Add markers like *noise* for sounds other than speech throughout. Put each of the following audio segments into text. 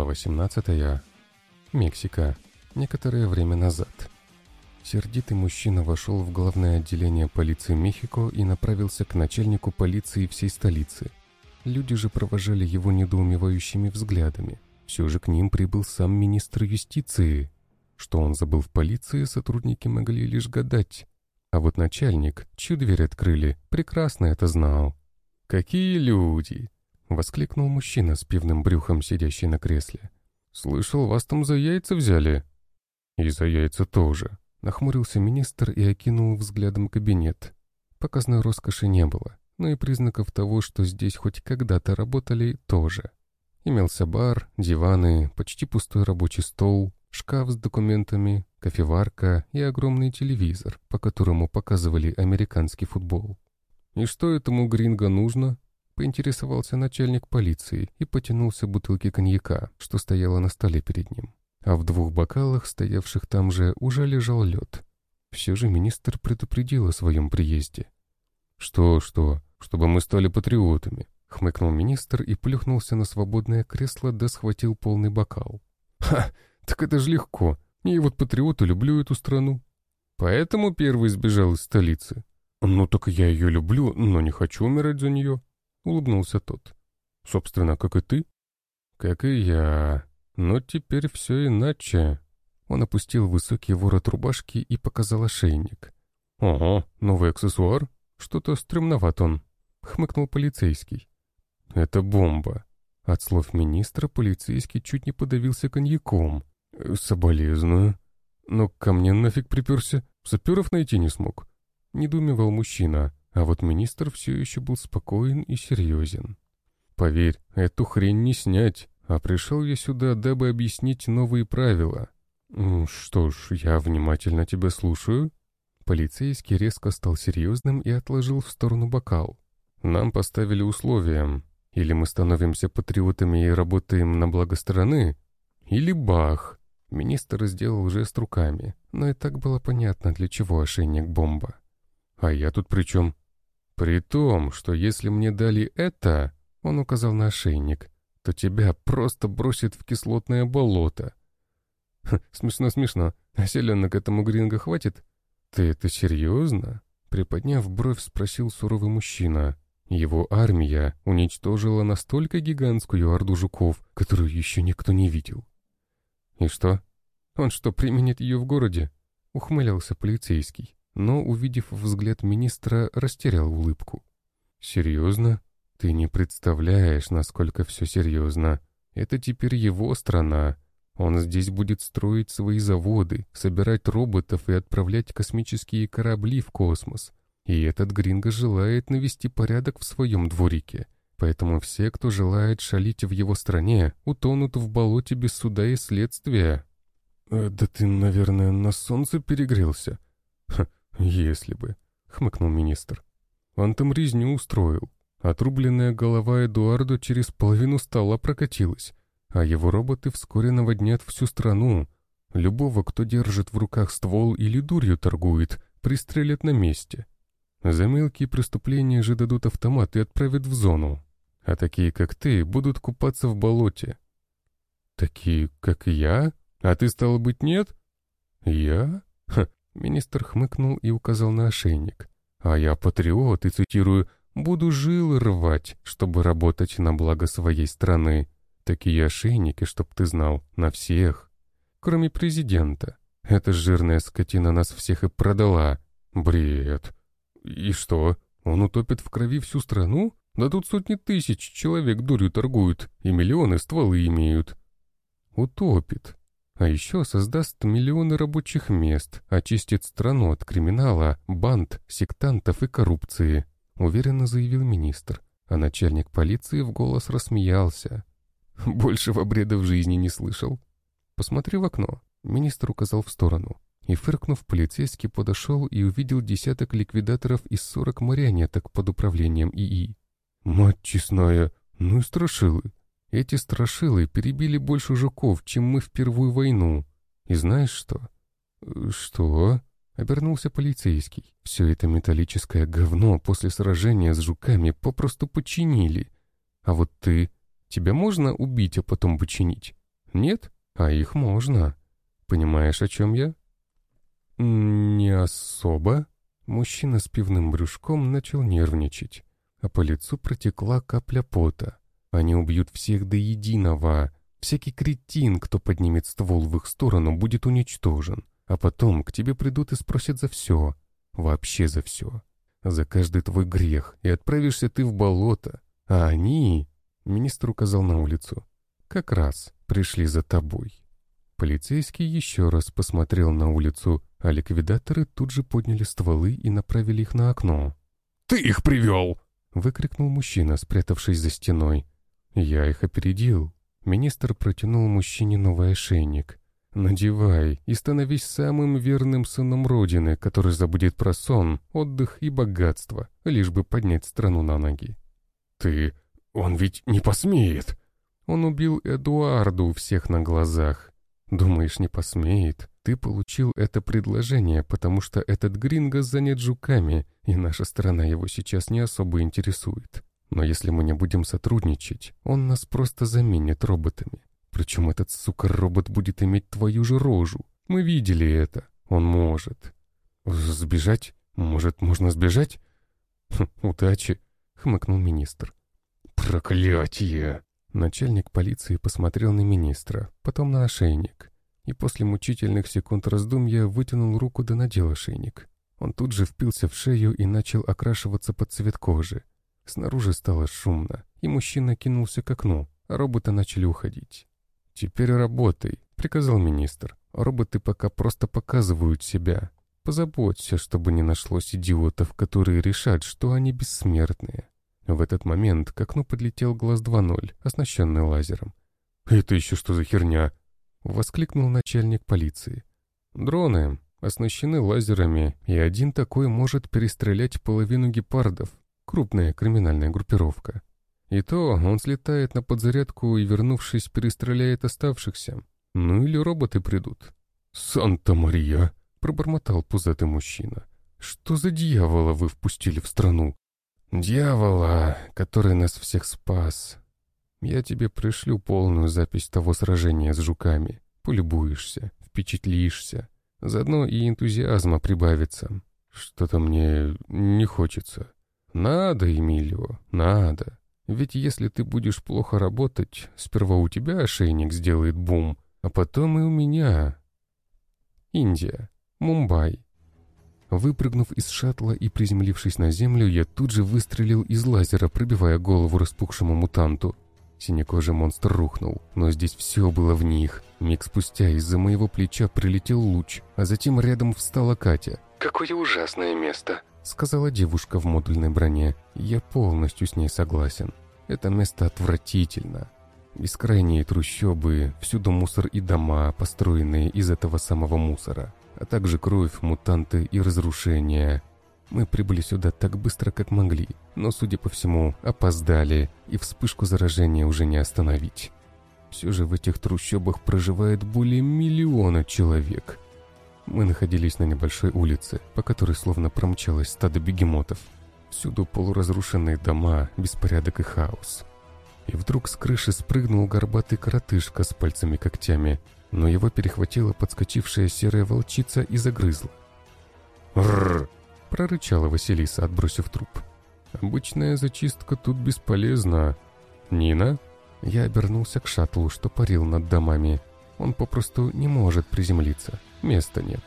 Глава 17. Мексика. Некоторое время назад. Сердитый мужчина вошел в главное отделение полиции Мехико и направился к начальнику полиции всей столицы. Люди же провожали его недоумевающими взглядами. Все же к ним прибыл сам министр юстиции. Что он забыл в полиции, сотрудники могли лишь гадать. А вот начальник, чью дверь открыли, прекрасно это знал. «Какие люди!» — воскликнул мужчина с пивным брюхом, сидящий на кресле. «Слышал, вас там за яйца взяли?» «И за яйца тоже», — нахмурился министр и окинул взглядом кабинет. Показной роскоши не было, но и признаков того, что здесь хоть когда-то работали, тоже. Имелся бар, диваны, почти пустой рабочий стол, шкаф с документами, кофеварка и огромный телевизор, по которому показывали американский футбол. «И что этому Гринго нужно?» — поинтересовался начальник полиции и потянулся бутылки коньяка, что стояла на столе перед ним. А в двух бокалах, стоявших там же, уже лежал лед. Все же министр предупредил о своем приезде. «Что, что? Чтобы мы стали патриотами», — хмыкнул министр и плюхнулся на свободное кресло да схватил полный бокал. «Ха! Так это же легко. И вот патриоты люблю эту страну. Поэтому первый сбежал из столицы. «Ну так я ее люблю, но не хочу умирать за нее», — улыбнулся тот. «Собственно, как и ты». «Как и я. Но теперь все иначе». Он опустил высокий ворот рубашки и показал ошейник. «Ого, новый аксессуар? Что-то стремноват он», — хмыкнул полицейский. «Это бомба». От слов министра полицейский чуть не подавился коньяком. «Соболезную. Но ко мне нафиг приперся. Саперов найти не смог. Недумевал мужчина, а вот министр все еще был спокоен и серьезен. «Поверь, эту хрень не снять, а пришел я сюда, дабы объяснить новые правила». «Что ж, я внимательно тебя слушаю». Полицейский резко стал серьезным и отложил в сторону бокал. «Нам поставили условия. Или мы становимся патриотами и работаем на благо страны, или бах!» Министр сделал жест руками, но и так было понятно, для чего ошейник бомба. А я тут при чем? При том, что если мне дали это, он указал на ошейник, то тебя просто бросит в кислотное болото. Смешно-смешно. А селенок этому гринго хватит? Ты это серьезно? Приподняв бровь, спросил суровый мужчина. Его армия уничтожила настолько гигантскую орду жуков, которую еще никто не видел. И что? Он что, применит ее в городе? Ухмылялся полицейский но, увидев взгляд министра, растерял улыбку. «Серьезно? Ты не представляешь, насколько все серьезно. Это теперь его страна. Он здесь будет строить свои заводы, собирать роботов и отправлять космические корабли в космос. И этот Гринго желает навести порядок в своем дворике. Поэтому все, кто желает шалить в его стране, утонут в болоте без суда и следствия». «Э, «Да ты, наверное, на солнце перегрелся?» Ха, «Если бы», — хмыкнул министр. «Он там резню устроил. Отрубленная голова Эдуарда через половину стола прокатилась, а его роботы вскоре наводнят всю страну. Любого, кто держит в руках ствол или дурью торгует, пристрелят на месте. За мелкие преступления же дадут автомат и отправят в зону. А такие, как ты, будут купаться в болоте». «Такие, как я? А ты, стало быть, нет?» «Я? Ха, Министр хмыкнул и указал на ошейник. «А я патриот и, цитирую, буду жилы рвать, чтобы работать на благо своей страны. Такие ошейники, чтоб ты знал, на всех. Кроме президента. Эта жирная скотина нас всех и продала. Бред. И что, он утопит в крови всю страну? Да тут сотни тысяч человек дурью торгуют, и миллионы стволы имеют. Утопит. А еще создаст миллионы рабочих мест, очистит страну от криминала, банд, сектантов и коррупции», — уверенно заявил министр. А начальник полиции в голос рассмеялся. «Большего бреда в жизни не слышал». «Посмотри в окно», — министр указал в сторону. И, фыркнув, полицейский подошел и увидел десяток ликвидаторов из сорок марионеток под управлением ИИ. «Мать честная, ну и страшилы!» Эти страшилы перебили больше жуков, чем мы в Первую войну. И знаешь что? Что? Обернулся полицейский. Все это металлическое говно после сражения с жуками попросту починили. А вот ты... Тебя можно убить, а потом починить? Нет? А их можно. Понимаешь, о чем я? Не особо. Мужчина с пивным брюшком начал нервничать, а по лицу протекла капля пота. Они убьют всех до единого. Всякий кретин, кто поднимет ствол в их сторону, будет уничтожен. А потом к тебе придут и спросят за все. Вообще за все. За каждый твой грех. И отправишься ты в болото. А они... Министр указал на улицу. Как раз пришли за тобой. Полицейский еще раз посмотрел на улицу, а ликвидаторы тут же подняли стволы и направили их на окно. «Ты их привел!» — выкрикнул мужчина, спрятавшись за стеной. Я их опередил. Министр протянул мужчине новый ошейник. «Надевай и становись самым верным сыном Родины, который забудет про сон, отдых и богатство, лишь бы поднять страну на ноги». «Ты... он ведь не посмеет!» Он убил Эдуарду у всех на глазах. Думаешь, не посмеет? Ты получил это предложение, потому что этот гринго занят жуками, и наша страна его сейчас не особо интересует. Но если мы не будем сотрудничать, он нас просто заменит роботами. Причем этот, сука, робот будет иметь твою же рожу. Мы видели это. Он может. Сбежать? Может, можно сбежать? Хм, удачи, хмыкнул министр. Проклятие! Начальник полиции посмотрел на министра, потом на ошейник. И после мучительных секунд раздумья вытянул руку да надел ошейник. Он тут же впился в шею и начал окрашиваться под цвет кожи. Снаружи стало шумно, и мужчина кинулся к окну, а роботы начали уходить. «Теперь работай», — приказал министр. «Роботы пока просто показывают себя. Позаботься, чтобы не нашлось идиотов, которые решат, что они бессмертные». В этот момент к окну подлетел глаз 2.0, оснащенный лазером. «Это еще что за херня?» — воскликнул начальник полиции. «Дроны оснащены лазерами, и один такой может перестрелять половину гепардов крупная криминальная группировка. И то он слетает на подзарядку и, вернувшись, перестреляет оставшихся. Ну или роботы придут. «Санта-Мария!» — пробормотал пузатый мужчина. «Что за дьявола вы впустили в страну?» «Дьявола, который нас всех спас. Я тебе пришлю полную запись того сражения с жуками. Полюбуешься, впечатлишься. Заодно и энтузиазма прибавится. Что-то мне не хочется». «Надо, Эмилио, надо. Ведь если ты будешь плохо работать, сперва у тебя ошейник сделает бум, а потом и у меня». Индия. Мумбай. Выпрыгнув из шаттла и приземлившись на землю, я тут же выстрелил из лазера, пробивая голову распухшему мутанту. Синекожий монстр рухнул, но здесь все было в них. Миг спустя из-за моего плеча прилетел луч, а затем рядом встала Катя. «Какое ужасное место!» — сказала девушка в модульной броне. «Я полностью с ней согласен. Это место отвратительно. Бескрайние трущобы, всюду мусор и дома, построенные из этого самого мусора, а также кровь, мутанты и разрушения. Мы прибыли сюда так быстро, как могли, но, судя по всему, опоздали, и вспышку заражения уже не остановить. Все же в этих трущобах проживает более миллиона человек». Мы находились на небольшой улице, по которой словно промчалось стадо бегемотов. Всюду полуразрушенные дома, беспорядок и хаос. И вдруг с крыши спрыгнул горбатый коротышка с пальцами-когтями, но его перехватила подскочившая серая волчица и загрызла. «Рррр!» — прорычала Василиса, отбросив труп. «Обычная зачистка тут бесполезна. Нина?» Я обернулся к шаттлу, что парил над домами. Он попросту не может приземлиться. Места нет.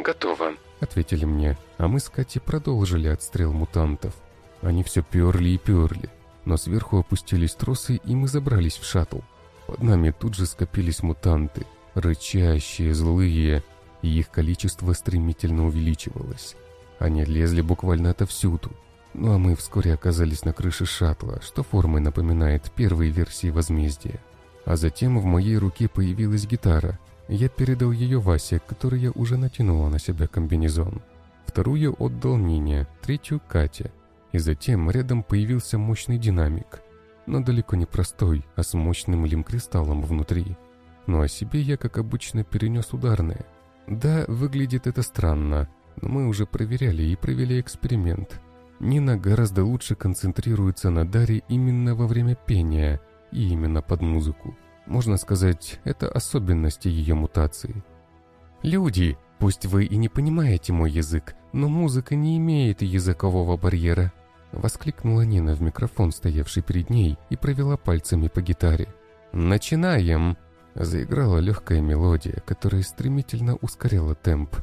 «Готово», — ответили мне, а мы с Катей продолжили отстрел мутантов. Они все перли и перли, но сверху опустились тросы, и мы забрались в шаттл. Под нами тут же скопились мутанты, рычащие, злые, и их количество стремительно увеличивалось. Они лезли буквально отовсюду. Ну а мы вскоре оказались на крыше шаттла, что формой напоминает первые версии возмездия. А затем в моей руке появилась гитара — я передал ее Васе, которая уже натянула на себя комбинезон. Вторую отдал Нине, третью — Кате. И затем рядом появился мощный динамик. Но далеко не простой, а с мощным лимкристаллом внутри. Ну а себе я, как обычно, перенес ударное. Да, выглядит это странно, но мы уже проверяли и провели эксперимент. Нина гораздо лучше концентрируется на даре именно во время пения и именно под музыку. Можно сказать, это особенности ее мутации. «Люди, пусть вы и не понимаете мой язык, но музыка не имеет языкового барьера», Воскликнула Нина в микрофон, стоявший перед ней, и провела пальцами по гитаре. «Начинаем!» Заиграла легкая мелодия, которая стремительно ускоряла темп.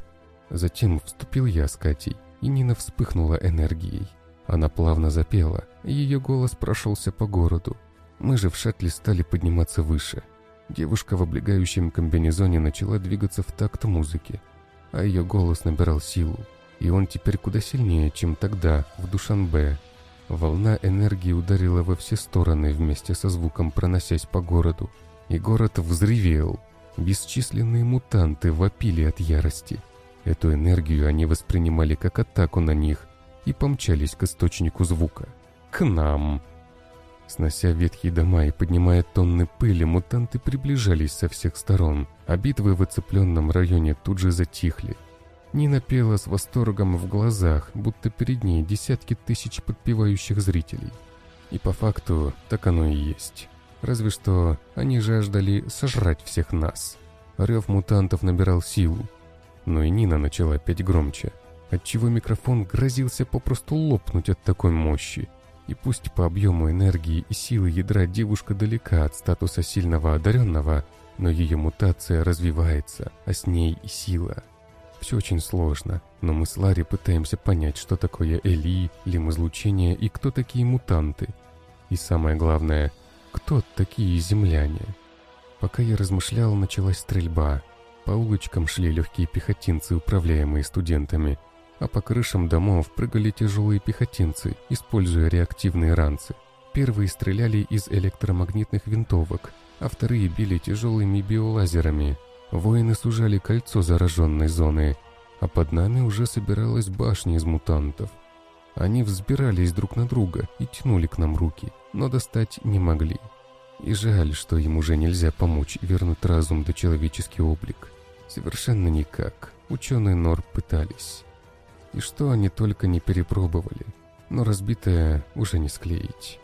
Затем вступил я с Катей, и Нина вспыхнула энергией. Она плавно запела, и ее голос прошелся по городу. Мы же в шаттле стали подниматься выше. Девушка в облегающем комбинезоне начала двигаться в такт музыки, а ее голос набирал силу. И он теперь куда сильнее, чем тогда, в Душанбе. Волна энергии ударила во все стороны вместе со звуком, проносясь по городу. И город взревел. Бесчисленные мутанты вопили от ярости. Эту энергию они воспринимали как атаку на них и помчались к источнику звука. К нам. Снося ветхие дома и поднимая тонны пыли, мутанты приближались со всех сторон, а битвы в оцепленном районе тут же затихли. Нина пела с восторгом в глазах, будто перед ней десятки тысяч подпевающих зрителей. И по факту так оно и есть. Разве что они жаждали сожрать всех нас. Рев мутантов набирал силу. Но и Нина начала петь громче, отчего микрофон грозился попросту лопнуть от такой мощи. И пусть по объему энергии и силы ядра девушка далека от статуса сильного одаренного, но ее мутация развивается, а с ней и сила – все очень сложно, но мы с Ларри пытаемся понять, что такое Эли, лим-излучение и кто такие мутанты. И самое главное, кто такие земляне. Пока я размышлял, началась стрельба. По улочкам шли легкие пехотинцы, управляемые студентами, а по крышам домов прыгали тяжелые пехотинцы, используя реактивные ранцы. Первые стреляли из электромагнитных винтовок, а вторые били тяжелыми биолазерами, Воины сужали кольцо зараженной зоны, а под нами уже собиралась башня из мутантов. Они взбирались друг на друга и тянули к нам руки, но достать не могли. И жаль, что им уже нельзя помочь вернуть разум до человеческий облик. Совершенно никак. Ученые Нор пытались. И что они только не перепробовали, но разбитое уже не склеить.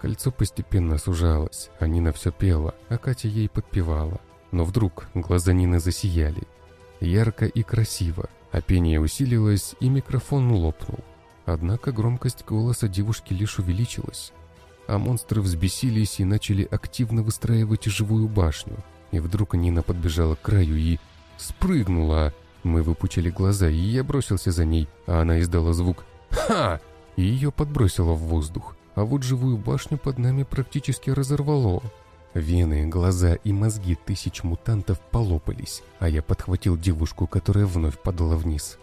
Кольцо постепенно сужалось, а Нина все пела, а Катя ей подпевала. Но вдруг глаза Нины засияли. Ярко и красиво, а пение усилилось, и микрофон лопнул. Однако громкость голоса девушки лишь увеличилась. А монстры взбесились и начали активно выстраивать живую башню. И вдруг Нина подбежала к краю и... спрыгнула. Мы выпучили глаза, и я бросился за ней, а она издала звук «Ха!» и ее подбросило в воздух. А вот живую башню под нами практически разорвало. Вены, глаза и мозги тысяч мутантов полопались, а я подхватил девушку, которая вновь падала вниз.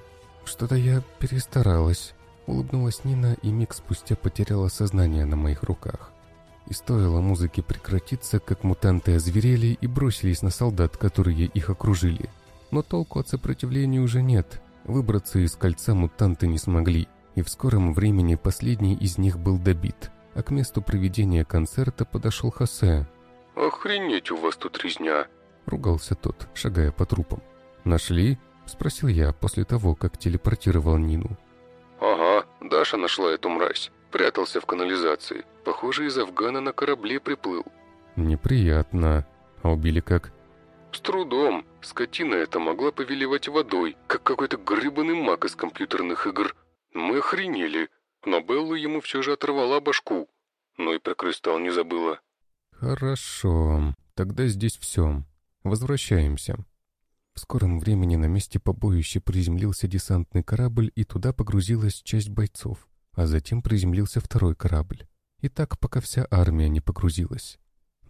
Что-то я перестаралась. Улыбнулась Нина и миг спустя потеряла сознание на моих руках. И стоило музыке прекратиться, как мутанты озверели и бросились на солдат, которые их окружили. Но толку от сопротивления уже нет. Выбраться из кольца мутанты не смогли, и в скором времени последний из них был добит. А к месту проведения концерта подошел Хосе, «Охренеть у вас тут резня!» — ругался тот, шагая по трупам. «Нашли?» — спросил я после того, как телепортировал Нину. «Ага, Даша нашла эту мразь. Прятался в канализации. Похоже, из Афгана на корабле приплыл». «Неприятно. А убили как?» «С трудом. Скотина эта могла повелевать водой, как какой-то гребаный маг из компьютерных игр. Мы охренели. Но Белла ему все же оторвала башку. Но и про кристалл не забыла. «Хорошо. Тогда здесь все. Возвращаемся». В скором времени на месте побоища приземлился десантный корабль, и туда погрузилась часть бойцов, а затем приземлился второй корабль. И так, пока вся армия не погрузилась.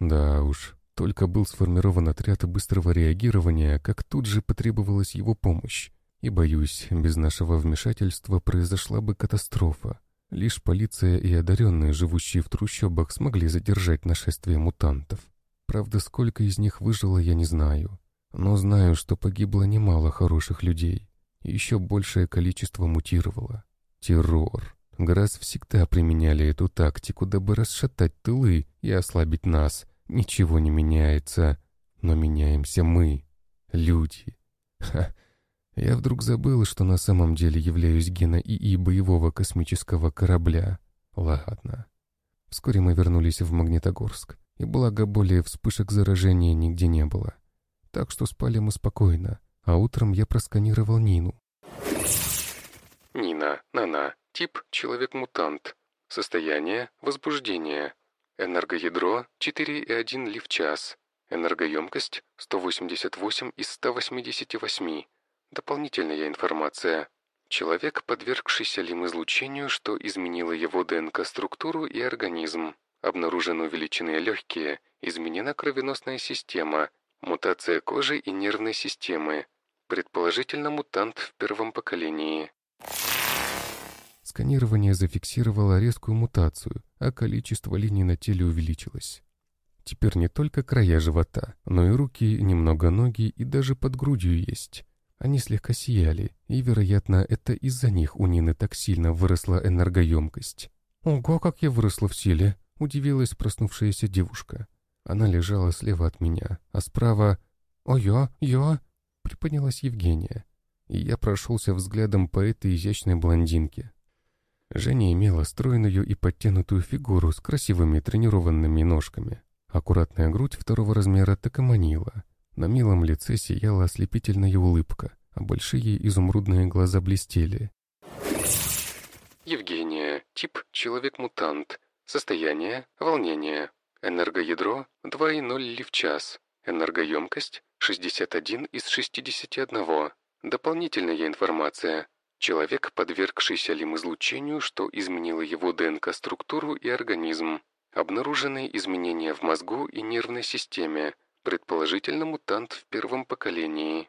Да уж, только был сформирован отряд быстрого реагирования, как тут же потребовалась его помощь. И, боюсь, без нашего вмешательства произошла бы катастрофа. Лишь полиция и одаренные, живущие в трущобах, смогли задержать нашествие мутантов. Правда, сколько из них выжило, я не знаю. Но знаю, что погибло немало хороших людей. И еще большее количество мутировало. Террор. Грас всегда применяли эту тактику, дабы расшатать тылы и ослабить нас. Ничего не меняется. Но меняемся мы. Люди. Ха, я вдруг забыл, что на самом деле являюсь гена ИИ боевого космического корабля. Ладно. Вскоре мы вернулись в Магнитогорск. и благо более вспышек заражения нигде не было. Так что спали мы спокойно, а утром я просканировал Нину. Нина, Нана, тип человек-мутант. Состояние – возбуждение. Энергоядро – 4,1 лив час. Энергоемкость – 188 из 188. Дополнительная информация. Человек, подвергшийся лим-излучению, что изменило его ДНК-структуру и организм. Обнаружены увеличенные легкие, изменена кровеносная система, мутация кожи и нервной системы. Предположительно, мутант в первом поколении. Сканирование зафиксировало резкую мутацию, а количество линий на теле увеличилось. Теперь не только края живота, но и руки, немного ноги и даже под грудью есть. Они слегка сияли, и, вероятно, это из-за них у Нины так сильно выросла энергоемкость. «Ого, как я выросла в силе!» — удивилась проснувшаяся девушка. Она лежала слева от меня, а справа... «О, я, я!» — приподнялась Евгения. И я прошелся взглядом по этой изящной блондинке. Женя имела стройную и подтянутую фигуру с красивыми тренированными ножками. Аккуратная грудь второго размера так и манила. На милом лице сияла ослепительная улыбка, а большие изумрудные глаза блестели. Евгения. Тип – человек-мутант. Состояние – волнение. Энергоядро – 2,0 ли в час. Энергоемкость – 61 из 61. Дополнительная информация. Человек, подвергшийся лим-излучению, что изменило его ДНК-структуру и организм. Обнаружены изменения в мозгу и нервной системе. Предположительно, мутант в первом поколении.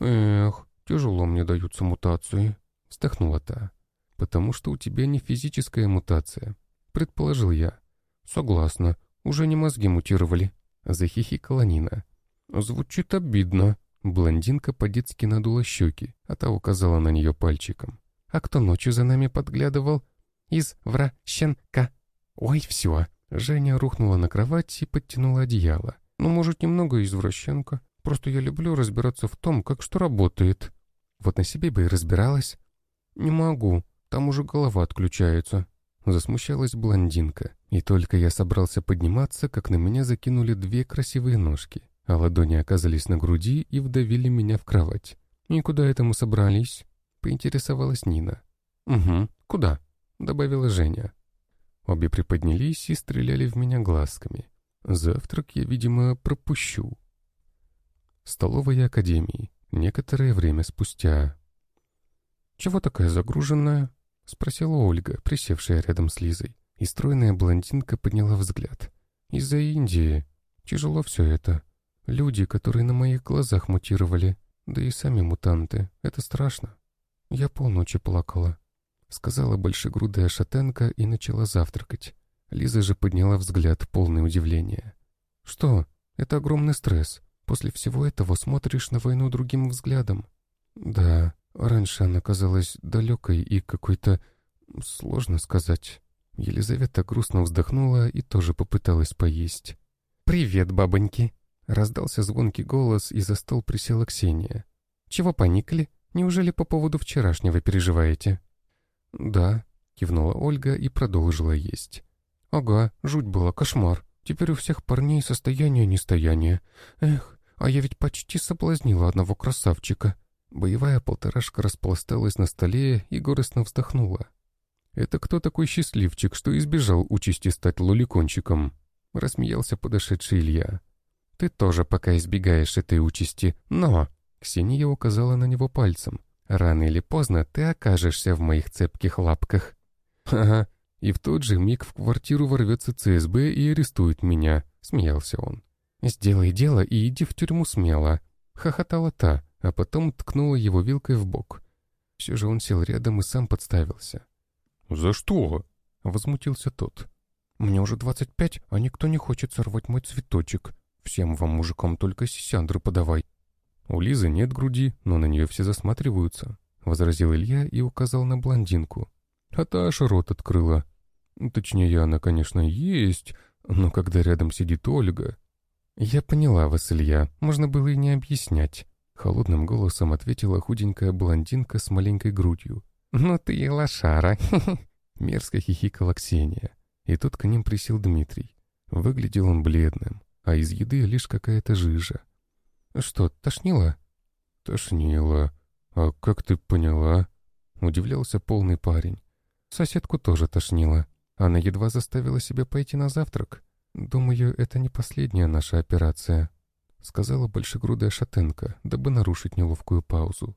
«Эх, тяжело мне даются мутации», — вздохнула та. «Потому что у тебя не физическая мутация», — предположил я. «Согласна, уже не мозги мутировали», — захихикала Нина. «Звучит обидно», Блондинка по-детски надула щеки, а та указала на нее пальчиком. «А кто ночью за нами подглядывал?» «Извращенка!» «Ой, все!» Женя рухнула на кровать и подтянула одеяло. «Ну, может, немного извращенка. Просто я люблю разбираться в том, как что работает. Вот на себе бы и разбиралась». «Не могу. Там уже голова отключается». Засмущалась блондинка. И только я собрался подниматься, как на меня закинули две красивые ножки а ладони оказались на груди и вдавили меня в кровать. «И куда это мы собрались?» — поинтересовалась Нина. «Угу, куда?» — добавила Женя. Обе приподнялись и стреляли в меня глазками. Завтрак я, видимо, пропущу. Столовая академии. Некоторое время спустя. «Чего такая загруженная?» — спросила Ольга, присевшая рядом с Лизой. И стройная блондинка подняла взгляд. «Из-за Индии. Тяжело все это. Люди, которые на моих глазах мутировали, да и сами мутанты. Это страшно. Я полночи плакала. Сказала большегрудая шатенка и начала завтракать. Лиза же подняла взгляд, полный удивления. «Что? Это огромный стресс. После всего этого смотришь на войну другим взглядом». «Да, раньше она казалась далекой и какой-то... сложно сказать». Елизавета грустно вздохнула и тоже попыталась поесть. «Привет, бабоньки!» Раздался звонкий голос, и за стол присела Ксения. «Чего поникли? Неужели по поводу вчерашнего переживаете?» «Да», — кивнула Ольга и продолжила есть. «Ага, жуть была, кошмар. Теперь у всех парней состояние нестояние. Эх, а я ведь почти соблазнила одного красавчика». Боевая полторашка распласталась на столе и горестно вздохнула. «Это кто такой счастливчик, что избежал участи стать лоликончиком?» Рассмеялся подошедший Илья. Ты тоже пока избегаешь этой участи, но...» Ксения указала на него пальцем. «Рано или поздно ты окажешься в моих цепких лапках». «Ха-ха, и в тот же миг в квартиру ворвется ЦСБ и арестует меня», — смеялся он. «Сделай дело и иди в тюрьму смело», — хохотала та, а потом ткнула его вилкой в бок. Все же он сел рядом и сам подставился. «За что?» — возмутился тот. «Мне уже двадцать пять, а никто не хочет сорвать мой цветочек», Всем вам, мужикам, только сисяндры подавай. У Лизы нет груди, но на нее все засматриваются, — возразил Илья и указал на блондинку. А та аж рот открыла. Точнее, она, конечно, есть, но когда рядом сидит Ольга... «Я поняла вас, Илья, можно было и не объяснять», — холодным голосом ответила худенькая блондинка с маленькой грудью. «Ну ты и лошара!» *laughs* — мерзко хихикала Ксения. И тут к ним присел Дмитрий. Выглядел он бледным, а из еды лишь какая-то жижа. «Что, тошнило?» «Тошнило. А как ты поняла?» Удивлялся полный парень. Соседку тоже тошнило. Она едва заставила себя пойти на завтрак. «Думаю, это не последняя наша операция», — сказала большегрудая шатенка, дабы нарушить неловкую паузу.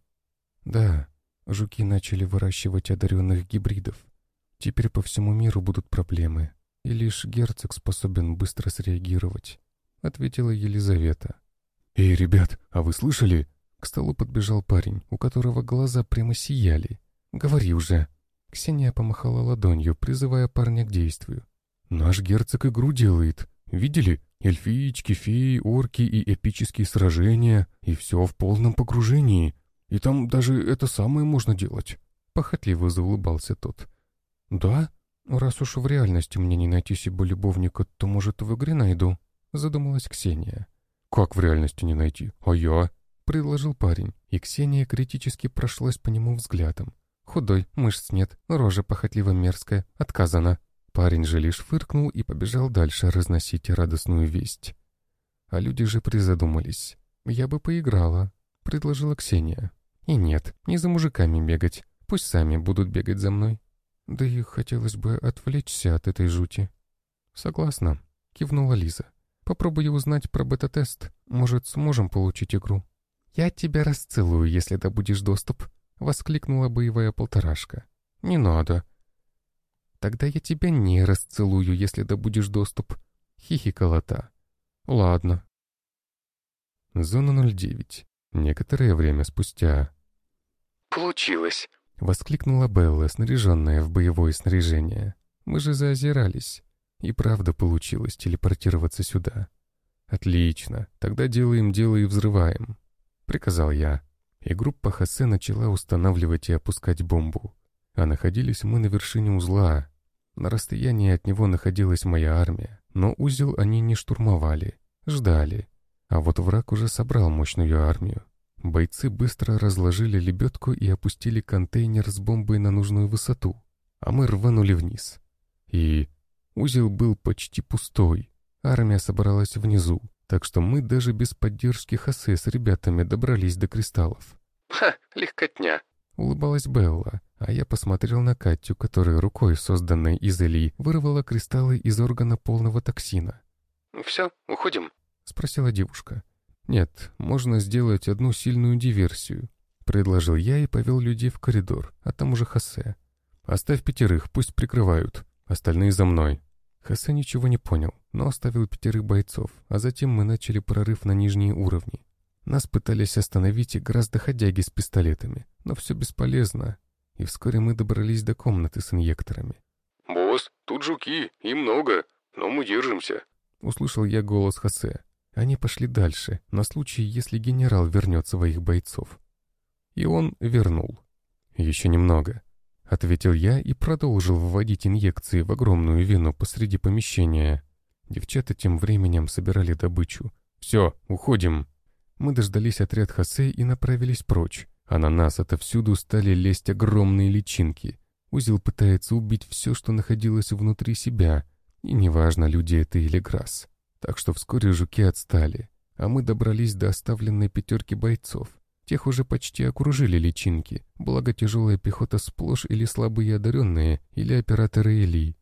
«Да, жуки начали выращивать одаренных гибридов. Теперь по всему миру будут проблемы, и лишь герцог способен быстро среагировать», — ответила Елизавета. «Эй, ребят, а вы слышали?» К столу подбежал парень, у которого глаза прямо сияли. «Говори уже». Ксения помахала ладонью, призывая парня к действию. «Наш герцог игру делает. Видели? Эльфиечки, феи, орки и эпические сражения. И все в полном погружении. И там даже это самое можно делать». Похотливо заулыбался тот. «Да? Раз уж в реальности мне не найти себе любовника, то, может, в игре найду?» Задумалась Ксения. «Как в реальности не найти? А я?» Предложил парень, и Ксения критически прошлась по нему взглядом. Худой, мышц нет, рожа похотливо мерзкая, отказано. Парень же лишь фыркнул и побежал дальше разносить радостную весть. А люди же призадумались. «Я бы поиграла», — предложила Ксения. «И нет, не за мужиками бегать. Пусть сами будут бегать за мной. Да и хотелось бы отвлечься от этой жути». «Согласна», — кивнула Лиза. «Попробую узнать про бета-тест. Может, сможем получить игру?» «Я тебя расцелую, если добудешь доступ», — воскликнула боевая полторашка. «Не надо». «Тогда я тебя не расцелую, если добудешь доступ», — хихикала та. «Ладно». Зона 09. Некоторое время спустя. «Получилось!» — воскликнула Белла, снаряженная в боевое снаряжение. «Мы же заозирались. И правда получилось телепортироваться сюда. Отлично, тогда делаем дело и взрываем», — приказал я и группа Хосе начала устанавливать и опускать бомбу. А находились мы на вершине узла. На расстоянии от него находилась моя армия, но узел они не штурмовали, ждали. А вот враг уже собрал мощную армию. Бойцы быстро разложили лебедку и опустили контейнер с бомбой на нужную высоту, а мы рванули вниз. И узел был почти пустой, армия собралась внизу, так что мы даже без поддержки Хосе с ребятами добрались до кристаллов. «Ха, легкотня!» — улыбалась Белла, а я посмотрел на Катю, которая рукой, созданной из Эли, вырвала кристаллы из органа полного токсина. «Все, уходим?» — спросила девушка. «Нет, можно сделать одну сильную диверсию», — предложил я и повел людей в коридор, а там уже Хосе. «Оставь пятерых, пусть прикрывают, остальные за мной». Хосе ничего не понял, но оставил пятерых бойцов, а затем мы начали прорыв на нижние уровни. Нас пытались остановить и гораздо ходяги с пистолетами, но все бесполезно, и вскоре мы добрались до комнаты с инъекторами. «Босс, тут жуки, и много, но мы держимся», — услышал я голос Хосе. Они пошли дальше, на случай, если генерал вернет своих бойцов. И он вернул. «Еще немного», — ответил я и продолжил вводить инъекции в огромную вену посреди помещения. Девчата тем временем собирали добычу. «Все, уходим!» Мы дождались отряд Хосе и направились прочь, а на нас отовсюду стали лезть огромные личинки. Узел пытается убить все, что находилось внутри себя, и неважно, люди это или Грасс. Так что вскоре жуки отстали, а мы добрались до оставленной пятерки бойцов. Тех уже почти окружили личинки, благо тяжелая пехота сплошь или слабые одаренные, или операторы Эли.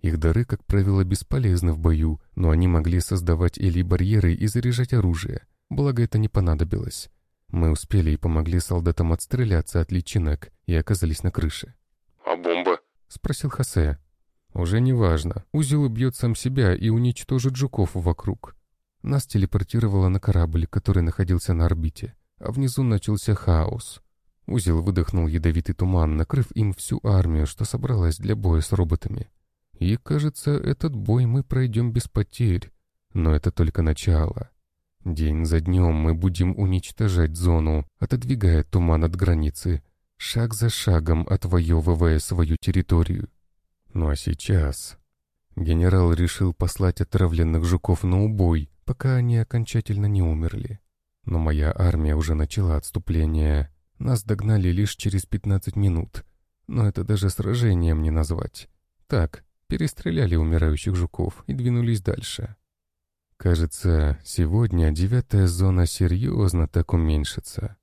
Их дары, как правило, бесполезны в бою, но они могли создавать Эли-барьеры и заряжать оружие, Благо это не понадобилось. Мы успели и помогли солдатам отстреляться от личинок и оказались на крыше. «А бомба?» — спросил Хосе. «Уже не важно. Узел убьет сам себя и уничтожит жуков вокруг. Нас телепортировало на корабль, который находился на орбите, а внизу начался хаос. Узел выдохнул ядовитый туман, накрыв им всю армию, что собралась для боя с роботами. И, кажется, этот бой мы пройдем без потерь. Но это только начало. День за днем мы будем уничтожать зону, отодвигая туман от границы, шаг за шагом отвоевывая свою территорию. Ну а сейчас... Генерал решил послать отравленных жуков на убой, пока они окончательно не умерли. Но моя армия уже начала отступление. Нас догнали лишь через 15 минут. Но это даже сражением не назвать. Так, перестреляли умирающих жуков и двинулись дальше. Кажется, сегодня девятая зона серьезно так уменьшится.